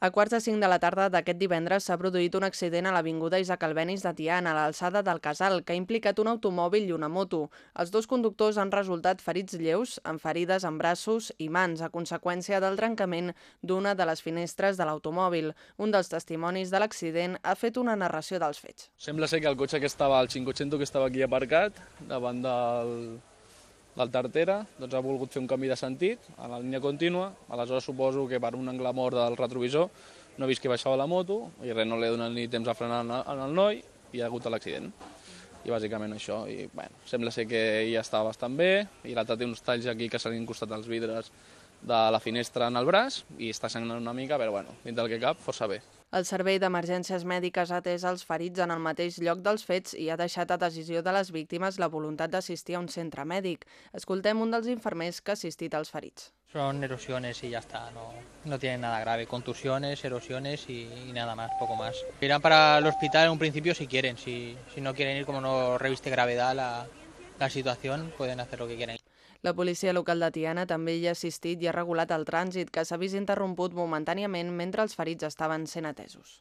A quarts de cinc de la tarda d'aquest divendres s'ha produït un accident a l'Avinguda Isaac Albenis de Tiana, a l'alçada del Casal, que ha implicat un automòbil i una moto. Els dos conductors han resultat ferits lleus, amb ferides en braços i mans, a conseqüència del trencament d'una de les finestres de l'automòbil. Un dels testimonis de l'accident ha fet una narració dels fets. Sembla ser que el cotxe que estava, el 500 que estava aquí aparcat, davant del, del Tartera, doncs ha volgut fer un canvi de sentit a la línia contínua, aleshores suposo que per un angle mort del retrovisor no he vist que baixava la moto i res, no li he donat ni temps a frenar en el noi i ha hagut l'accident. I bàsicament això, i bueno, sembla ser que ja estava bastant bé i l'altre té uns talls aquí que s'han incrustat als vidres de la finestra en el braç i està sangrant una mica, però bueno, dintre del que cap, força bé. El Servei d'Emergències Mèdiques ha atès els ferits en el mateix lloc dels fets i ha deixat a decisió de les víctimes la voluntat d'assistir a un centre mèdic. Escoltem un dels infermers que ha assistit als ferits. Son erosiones y ya está, no, no tienen nada grave, contusiones, erosiones y, y nada más, poco más. Irán para el hospital en un principio si quieren, si, si no quieren ir como no reviste gravedad la, la situación, pueden hacer lo que quieran. La policia local de Tiana també hi ha assistit i ha regulat el trànsit, que s'ha vist interromput momentàniament mentre els ferits estaven sent atesos.